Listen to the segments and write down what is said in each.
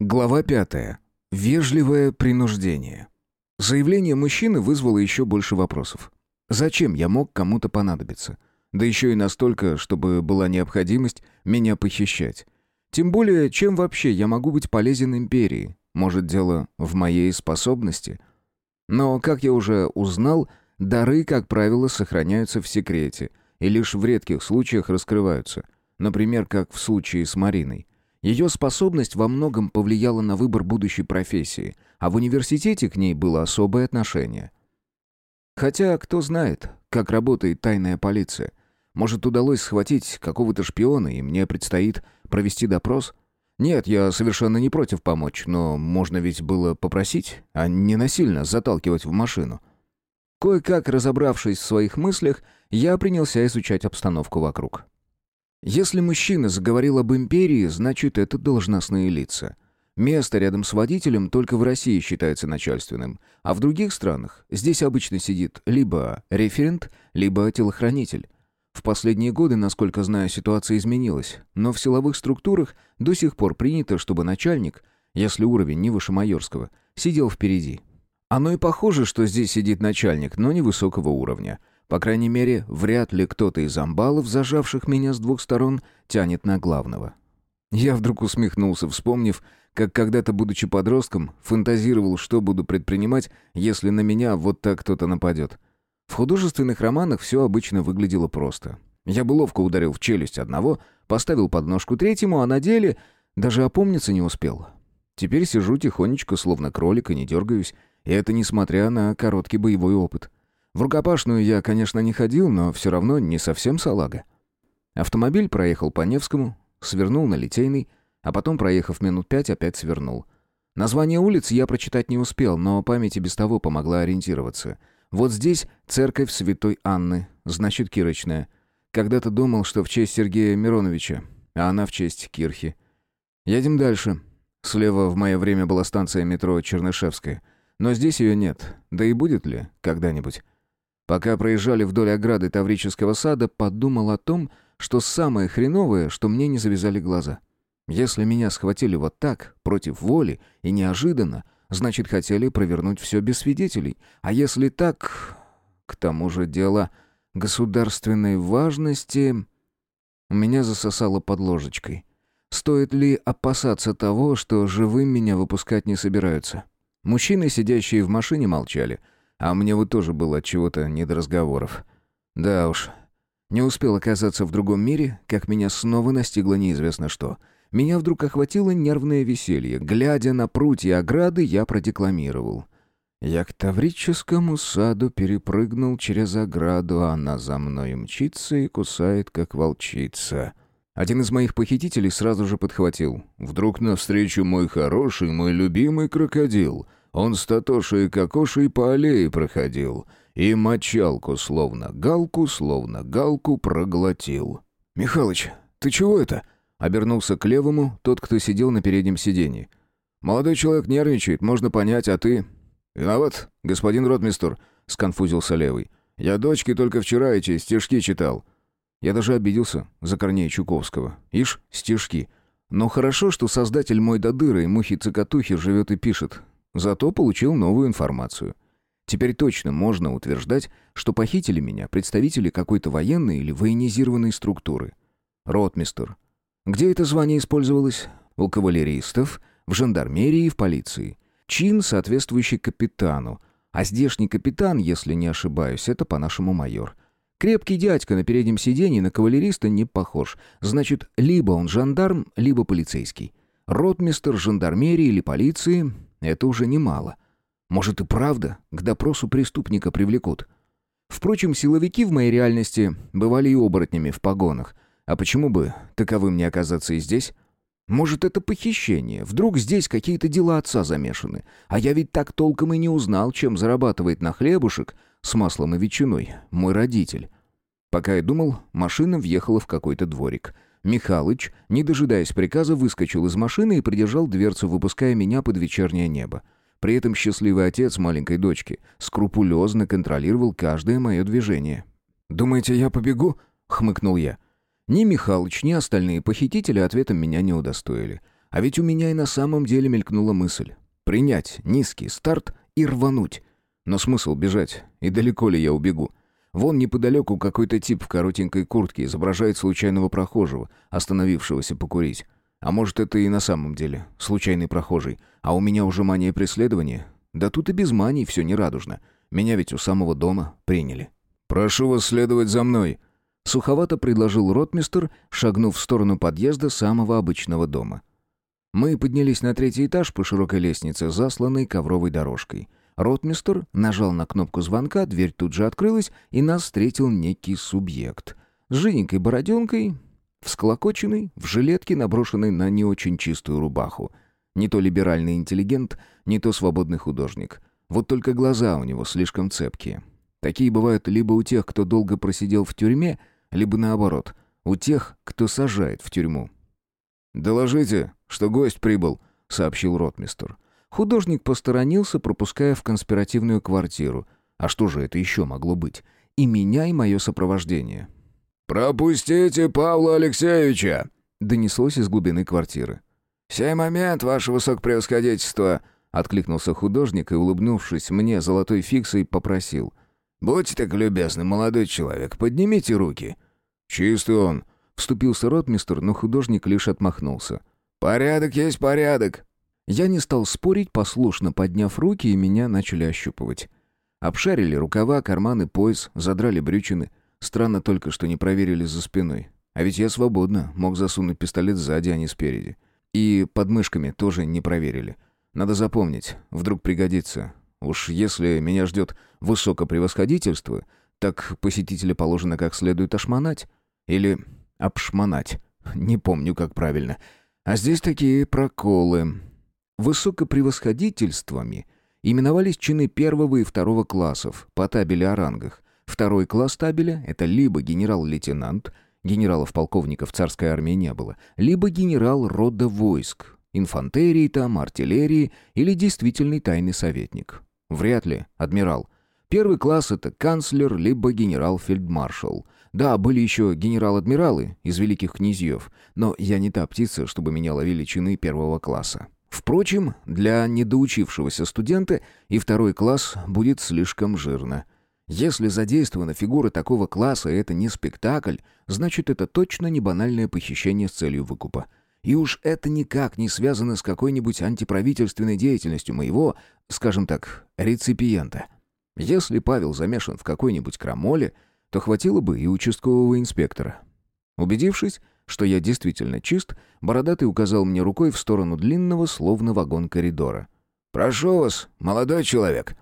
Глава пятая. Вежливое принуждение. Заявление мужчины вызвало еще больше вопросов. Зачем я мог кому-то понадобиться? Да еще и настолько, чтобы была необходимость меня похищать. Тем более, чем вообще я могу быть полезен империи? Может, дело в моей способности? Но, как я уже узнал, дары, как правило, сохраняются в секрете и лишь в редких случаях раскрываются. Например, как в случае с Мариной. Ее способность во многом повлияла на выбор будущей профессии, а в университете к ней было особое отношение. Хотя, кто знает, как работает тайная полиция. Может, удалось схватить какого-то шпиона, и мне предстоит провести допрос? Нет, я совершенно не против помочь, но можно ведь было попросить, а не насильно заталкивать в машину. Кое-как разобравшись в своих мыслях, я принялся изучать обстановку вокруг. Если мужчина заговорил об империи, значит, это должностные лица. Место рядом с водителем только в России считается начальственным, а в других странах здесь обычно сидит либо референт, либо телохранитель. В последние годы, насколько знаю, ситуация изменилась, но в силовых структурах до сих пор принято, чтобы начальник, если уровень не выше майорского, сидел впереди. Оно и похоже, что здесь сидит начальник, но невысокого уровня – по крайней мере, вряд ли кто-то из амбалов, зажавших меня с двух сторон, тянет на главного. Я вдруг усмехнулся, вспомнив, как когда-то, будучи подростком, фантазировал, что буду предпринимать, если на меня вот так кто-то нападет. В художественных романах все обычно выглядело просто. Я бы ловко ударил в челюсть одного, поставил подножку третьему, а на деле даже опомниться не успел. Теперь сижу тихонечко, словно кролик, и не дергаюсь, и это несмотря на короткий боевой опыт. В рукопашную я, конечно, не ходил, но все равно не совсем салага. Автомобиль проехал по Невскому, свернул на Литейный, а потом, проехав минут пять, опять свернул. Название улиц я прочитать не успел, но память и без того помогла ориентироваться. Вот здесь церковь Святой Анны, значит, Кирочная. Когда-то думал, что в честь Сергея Мироновича, а она в честь Кирхи. Едем дальше. Слева в мое время была станция метро Чернышевская. Но здесь ее нет. Да и будет ли когда-нибудь? Пока проезжали вдоль ограды Таврического сада, подумал о том, что самое хреновое, что мне не завязали глаза. Если меня схватили вот так, против воли и неожиданно, значит, хотели провернуть все без свидетелей. А если так, к тому же дело государственной важности... Меня засосало под ложечкой. Стоит ли опасаться того, что живым меня выпускать не собираются? Мужчины, сидящие в машине, молчали — а мне вот тоже было от чего-то не до разговоров. Да уж. Не успел оказаться в другом мире, как меня снова настигло неизвестно что. Меня вдруг охватило нервное веселье. Глядя на прутья ограды, я продекламировал. Я к Таврическому саду перепрыгнул через ограду, а она за мной мчится и кусает, как волчица. Один из моих похитителей сразу же подхватил. «Вдруг навстречу мой хороший, мой любимый крокодил». Он с Татошей и Кокошей по аллее проходил и мочалку, словно галку, словно галку проглотил. «Михалыч, ты чего это?» — обернулся к левому тот, кто сидел на переднем сиденье. «Молодой человек нервничает, можно понять, а ты...» «Виноват, господин ротмистр», — сконфузился левый. «Я дочке только вчера эти стишки читал». Я даже обиделся за Корнея Чуковского. Ишь, стишки. Но хорошо, что создатель мой до дыры мухи-цокотухи живет и пишет. Зато получил новую информацию. Теперь точно можно утверждать, что похитили меня представители какой-то военной или военизированной структуры. Ротмистер. Где это звание использовалось? У кавалеристов, в жандармерии и в полиции. Чин, соответствующий капитану. А здешний капитан, если не ошибаюсь, это по-нашему майор. Крепкий дядька на переднем сиденье на кавалериста не похож. Значит, либо он жандарм, либо полицейский. Ротмистер жандармерии или полиции это уже немало. Может и правда, к допросу преступника привлекут. Впрочем, силовики в моей реальности бывали и оборотнями в погонах. А почему бы таковым не оказаться и здесь? Может, это похищение? Вдруг здесь какие-то дела отца замешаны? А я ведь так толком и не узнал, чем зарабатывает на хлебушек с маслом и ветчиной мой родитель. Пока я думал, машина въехала в какой-то дворик — Михалыч, не дожидаясь приказа, выскочил из машины и придержал дверцу, выпуская меня под вечернее небо. При этом счастливый отец маленькой дочки скрупулезно контролировал каждое мое движение. «Думаете, я побегу?» — хмыкнул я. Ни Михалыч, ни остальные похитители ответом меня не удостоили. А ведь у меня и на самом деле мелькнула мысль. Принять низкий старт и рвануть. Но смысл бежать? И далеко ли я убегу? Вон неподалеку какой-то тип в коротенькой куртке изображает случайного прохожего, остановившегося покурить. А может, это и на самом деле случайный прохожий, а у меня уже мания преследования? Да тут и без мании все нерадужно. Меня ведь у самого дома приняли. «Прошу вас следовать за мной», — суховато предложил ротмистер, шагнув в сторону подъезда самого обычного дома. Мы поднялись на третий этаж по широкой лестнице, засланной ковровой дорожкой. Ротмистер нажал на кнопку звонка, дверь тут же открылась, и нас встретил некий субъект. С жиденькой бороденкой, всклокоченный, в жилетке, наброшенной на не очень чистую рубаху. Не то либеральный интеллигент, не то свободный художник. Вот только глаза у него слишком цепкие. Такие бывают либо у тех, кто долго просидел в тюрьме, либо наоборот, у тех, кто сажает в тюрьму. «Доложите, что гость прибыл», — сообщил ротмистр. Художник посторонился, пропуская в конспиративную квартиру. А что же это еще могло быть? И меня, и мое сопровождение. «Пропустите Павла Алексеевича!» — донеслось из глубины квартиры. «Сей момент, ваше высокопревосходительство!» — откликнулся художник и, улыбнувшись мне золотой фиксой, попросил. «Будьте так любезны, молодой человек, поднимите руки». «Чистый он», — вступился ротмистр, но художник лишь отмахнулся. «Порядок есть порядок». Я не стал спорить, послушно подняв руки, и меня начали ощупывать. Обшарили рукава, карманы, пояс, задрали брючины. Странно только, что не проверили за спиной. А ведь я свободно мог засунуть пистолет сзади, а не спереди. И под мышками тоже не проверили. Надо запомнить, вдруг пригодится. Уж если меня ждет высокопревосходительство, так посетителя положено как следует ошмонать. Или обшмонать. Не помню, как правильно. А здесь такие проколы. Высокопревосходительствами именовались чины первого и второго классов по табели о рангах. Второй класс табеля — это либо генерал-лейтенант, генералов-полковников царской армии не было, либо генерал рода войск, инфантерии там, артиллерии или действительный тайный советник. Вряд ли, адмирал. Первый класс — это канцлер, либо генерал-фельдмаршал. Да, были еще генерал-адмиралы из великих князьев, но я не та птица, чтобы меня ловили чины первого класса. Впрочем, для недоучившегося студента и второй класс будет слишком жирно. Если задействована фигура такого класса и это не спектакль, значит это точно не банальное похищение с целью выкупа. И уж это никак не связано с какой-нибудь антиправительственной деятельностью моего, скажем так, реципиента. Если Павел замешан в какой-нибудь крамоле, то хватило бы и участкового инспектора. Убедившись, что я действительно чист, бородатый указал мне рукой в сторону длинного, словно вагон коридора. «Прошу вас, молодой человек».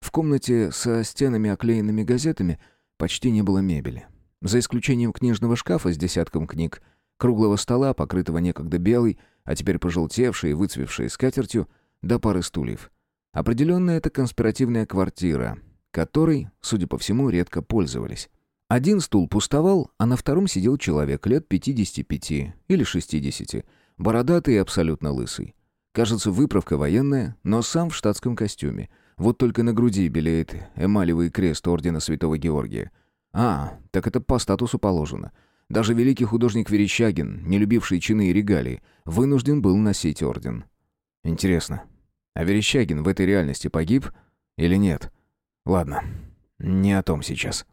В комнате со стенами, оклеенными газетами, почти не было мебели. За исключением книжного шкафа с десятком книг — круглого стола, покрытого некогда белой, а теперь пожелтевшей и выцвевшей скатертью, до пары стульев. Определенно, это конспиративная квартира, которой, судя по всему, редко пользовались. Один стул пустовал, а на втором сидел человек лет 55 или 60, бородатый и абсолютно лысый. Кажется, выправка военная, но сам в штатском костюме. Вот только на груди белеет эмалевый крест ордена Святого Георгия. А, так это по статусу положено. Даже великий художник Верещагин, не любивший чины и регалии, вынужден был носить орден. Интересно, а Верещагин в этой реальности погиб или нет? Ладно, не о том сейчас.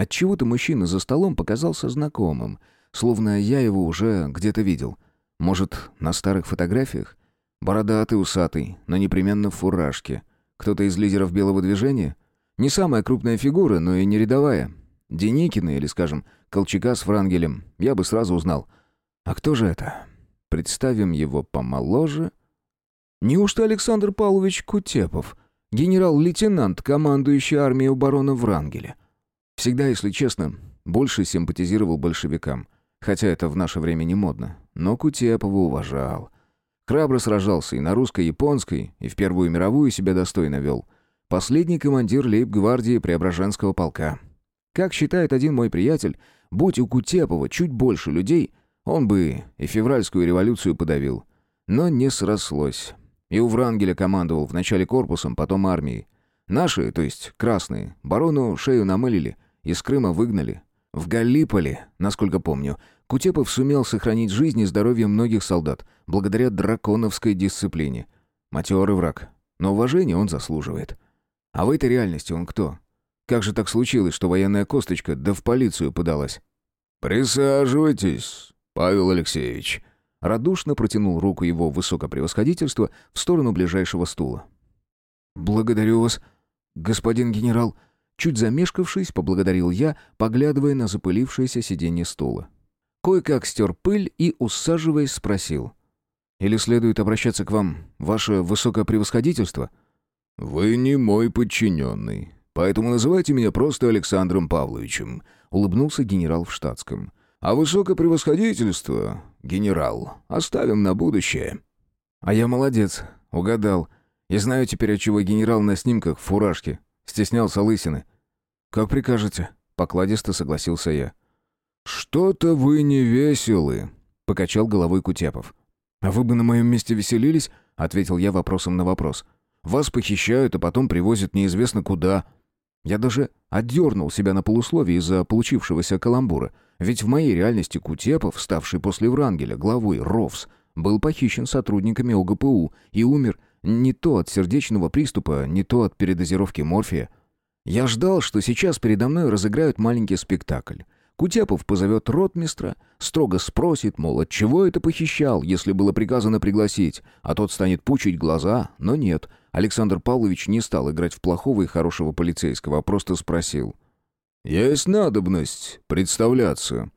Отчего-то мужчина за столом показался знакомым, словно я его уже где-то видел. Может, на старых фотографиях? Бородатый, усатый, но непременно в фуражке. Кто-то из лидеров белого движения? Не самая крупная фигура, но и не рядовая. Деникина или, скажем, Колчака с Франгелем, я бы сразу узнал. А кто же это? Представим его помоложе. Неужто Александр Павлович Кутепов, генерал-лейтенант, командующий армией у барона Врангеля? Всегда, если честно, больше симпатизировал большевикам, хотя это в наше время не модно, но Кутепова уважал. Храбро сражался и на русско-японской, и в Первую мировую себя достойно вел. Последний командир лейб-гвардии Преображенского полка. Как считает один мой приятель, будь у Кутепова чуть больше людей, он бы и февральскую революцию подавил. Но не срослось. И у Врангеля командовал вначале корпусом, потом армией. Наши, то есть красные, барону шею намылили, из Крыма выгнали. В Галлиполе, насколько помню, Кутепов сумел сохранить жизнь и здоровье многих солдат, благодаря драконовской дисциплине. Матерый враг, но уважение он заслуживает. А в этой реальности он кто? Как же так случилось, что военная косточка да в полицию подалась? «Присаживайтесь, Павел Алексеевич», Радушно протянул руку его высокопревосходительства в сторону ближайшего стула. «Благодарю вас, господин генерал», чуть замешкавшись, поблагодарил я, поглядывая на запылившееся сиденье стула. Кое-как стер пыль и, усаживаясь, спросил. «Или следует обращаться к вам, ваше высокопревосходительство?» «Вы не мой подчиненный, поэтому называйте меня просто Александром Павловичем», улыбнулся генерал в штатском. «А высокопревосходительство, генерал, оставим на будущее». «А я молодец, угадал. И знаю теперь, отчего генерал на снимках в фуражке. Стеснялся лысины». «Как прикажете», — покладисто согласился я. «Что-то вы не веселы», — покачал головой Кутепов. «А вы бы на моем месте веселились?» — ответил я вопросом на вопрос. «Вас похищают, а потом привозят неизвестно куда». Я даже отдернул себя на полусловие из-за получившегося каламбура. Ведь в моей реальности Кутепов, ставший после Врангеля главой РОВС, был похищен сотрудниками ОГПУ и умер не то от сердечного приступа, не то от передозировки морфия. Я ждал, что сейчас передо мной разыграют маленький спектакль. Кутепов позовет ротмистра, строго спросит, мол, от чего это похищал, если было приказано пригласить, а тот станет пучить глаза, но нет. Александр Павлович не стал играть в плохого и хорошего полицейского, а просто спросил. «Есть надобность представляться».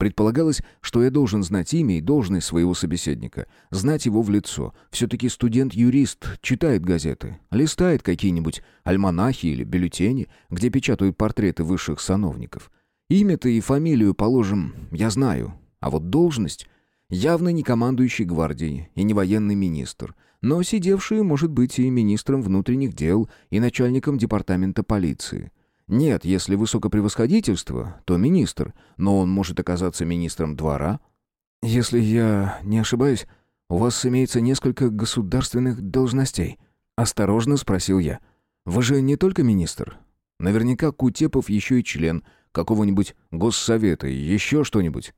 Предполагалось, что я должен знать имя и должность своего собеседника, знать его в лицо. Все-таки студент-юрист читает газеты, листает какие-нибудь альманахи или бюллетени, где печатают портреты высших сановников. Имя-то и фамилию, положим, я знаю. А вот должность... Явно не командующий гвардией и не военный министр, но сидевший, может быть, и министром внутренних дел, и начальником департамента полиции. Нет, если высокопревосходительство, то министр, но он может оказаться министром двора. Если я не ошибаюсь, у вас имеется несколько государственных должностей. Осторожно спросил я. Вы же не только министр. Наверняка Кутепов еще и член – какого-нибудь госсовета еще что-нибудь».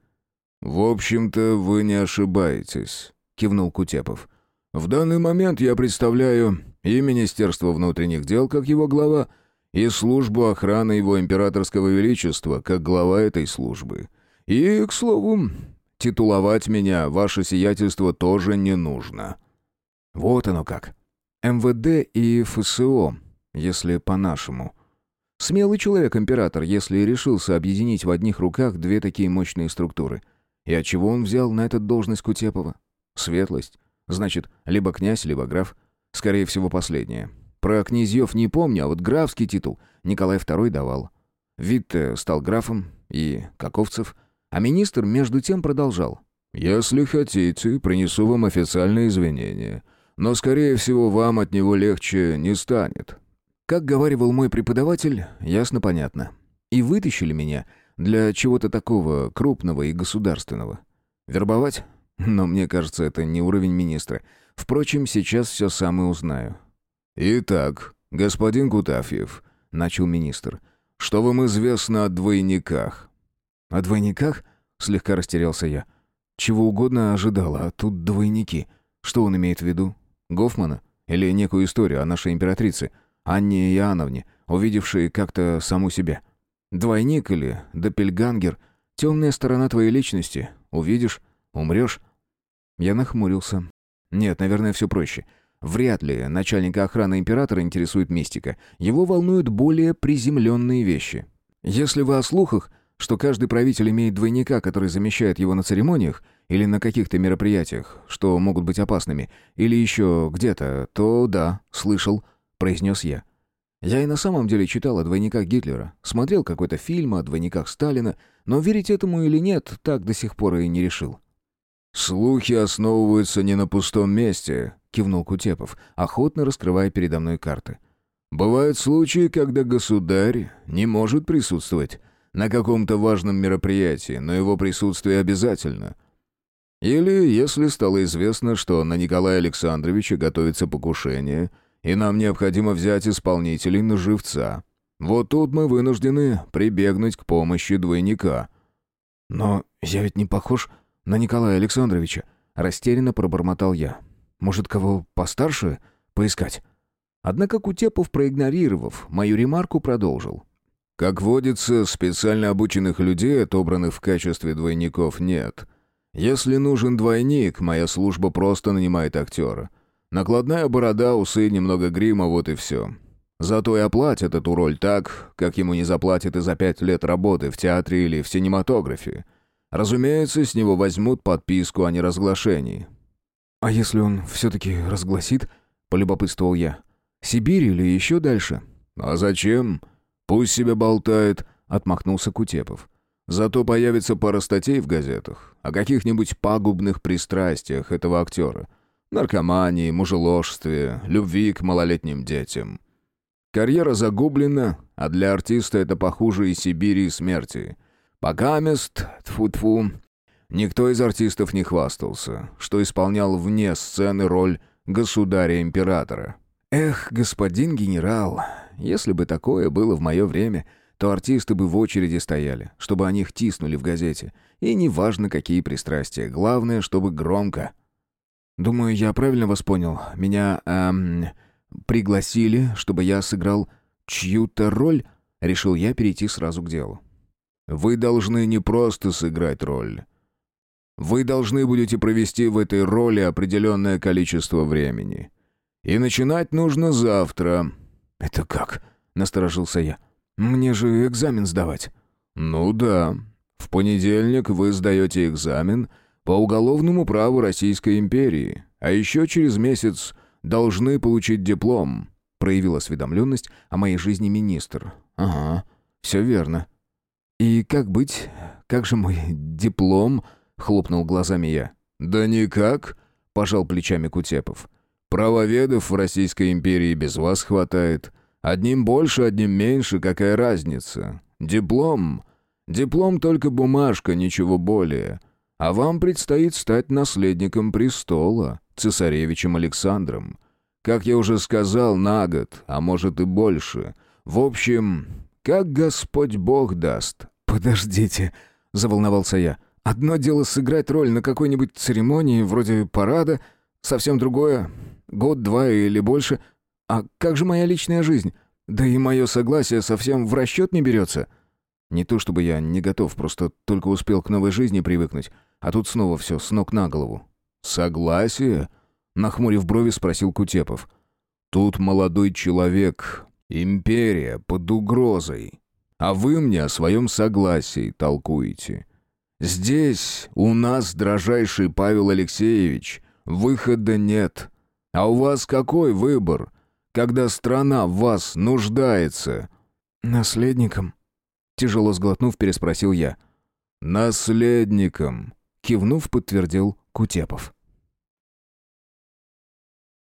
«В общем-то, вы не ошибаетесь», — кивнул Кутепов. «В данный момент я представляю и Министерство внутренних дел как его глава, и службу охраны его императорского величества как глава этой службы. И, к слову, титуловать меня, ваше сиятельство, тоже не нужно». «Вот оно как. МВД и ФСО, если по-нашему». Смелый человек император, если решился объединить в одних руках две такие мощные структуры. И от чего он взял на эту должность Кутепова? Светлость. Значит, либо князь, либо граф. Скорее всего, последнее. Про князьев не помню, а вот графский титул Николай II давал. Витте стал графом и Каковцев, а министр между тем продолжал. «Если хотите, принесу вам официальные извинения. Но, скорее всего, вам от него легче не станет. Как говаривал мой преподаватель, ясно-понятно. И вытащили меня для чего-то такого крупного и государственного. Вербовать? Но мне кажется, это не уровень министра. Впрочем, сейчас все сам и узнаю. «Итак, господин Кутафьев», — начал министр, — «что вам известно о двойниках?» «О двойниках?» — слегка растерялся я. «Чего угодно ожидала, а тут двойники. Что он имеет в виду? Гофмана? Или некую историю о нашей императрице?» Анне Иоанновне, увидевшей как-то саму себя. Двойник или допельгангер — темная сторона твоей личности. Увидишь — умрешь. Я нахмурился. Нет, наверное, все проще. Вряд ли начальника охраны императора интересует мистика. Его волнуют более приземленные вещи. Если вы о слухах, что каждый правитель имеет двойника, который замещает его на церемониях или на каких-то мероприятиях, что могут быть опасными, или еще где-то, то да, слышал произнес я. Я и на самом деле читал о двойниках Гитлера, смотрел какой-то фильм о двойниках Сталина, но верить этому или нет, так до сих пор и не решил. «Слухи основываются не на пустом месте», — кивнул Кутепов, охотно раскрывая передо мной карты. «Бывают случаи, когда государь не может присутствовать на каком-то важном мероприятии, но его присутствие обязательно. Или если стало известно, что на Николая Александровича готовится покушение — и нам необходимо взять исполнителей на живца. Вот тут мы вынуждены прибегнуть к помощи двойника». «Но я ведь не похож на Николая Александровича», — растерянно пробормотал я. «Может, кого постарше поискать?» Однако Кутепов, проигнорировав мою ремарку, продолжил. «Как водится, специально обученных людей, отобранных в качестве двойников, нет. Если нужен двойник, моя служба просто нанимает актера. Накладная борода, усы, немного грима, вот и все. Зато и оплатят эту роль так, как ему не заплатят и за пять лет работы в театре или в синематографе. Разумеется, с него возьмут подписку о неразглашении». «А если он все-таки разгласит?» — полюбопытствовал я. «Сибирь или еще дальше?» «А зачем? Пусть себе болтает», — отмахнулся Кутепов. «Зато появится пара статей в газетах о каких-нибудь пагубных пристрастиях этого актера. Наркомании, мужеложстве, любви к малолетним детям. Карьера загублена, а для артиста это похуже и Сибири, и смерти. Пока мест, тфу-тфу, никто из артистов не хвастался, что исполнял вне сцены роль государя-императора. Эх, господин генерал, если бы такое было в мое время, то артисты бы в очереди стояли, чтобы о них тиснули в газете. И неважно, какие пристрастия, главное, чтобы громко. Думаю, я правильно вас понял. Меня, эм, пригласили, чтобы я сыграл чью-то роль, решил я перейти сразу к делу. Вы должны не просто сыграть роль. Вы должны будете провести в этой роли определенное количество времени. И начинать нужно завтра». «Это как?» — насторожился я. «Мне же экзамен сдавать». «Ну да. В понедельник вы сдаете экзамен по уголовному праву Российской империи, а еще через месяц должны получить диплом», — проявил осведомленность о моей жизни министр. «Ага, все верно. «И как быть? Как же мой диплом?» — хлопнул глазами я. «Да никак», — пожал плечами Кутепов. «Правоведов в Российской империи без вас хватает. Одним больше, одним меньше, какая разница? Диплом? Диплом только бумажка, ничего более. А вам предстоит стать наследником престола, цесаревичем Александром. Как я уже сказал, на год, а может и больше. В общем, как Господь Бог даст, «Подождите», — заволновался я. «Одно дело сыграть роль на какой-нибудь церемонии, вроде парада, совсем другое — год-два или больше. А как же моя личная жизнь? Да и мое согласие совсем в расчет не берется». Не то чтобы я не готов, просто только успел к новой жизни привыкнуть, а тут снова все с ног на голову. «Согласие?» — нахмурив брови, спросил Кутепов. «Тут молодой человек, империя под угрозой. А вы мне о своем согласии толкуете. Здесь у нас, дрожайший Павел Алексеевич, выхода нет. А у вас какой выбор, когда страна в вас нуждается?» «Наследником?» Тяжело сглотнув, переспросил я. «Наследником», кивнув, подтвердил Кутепов.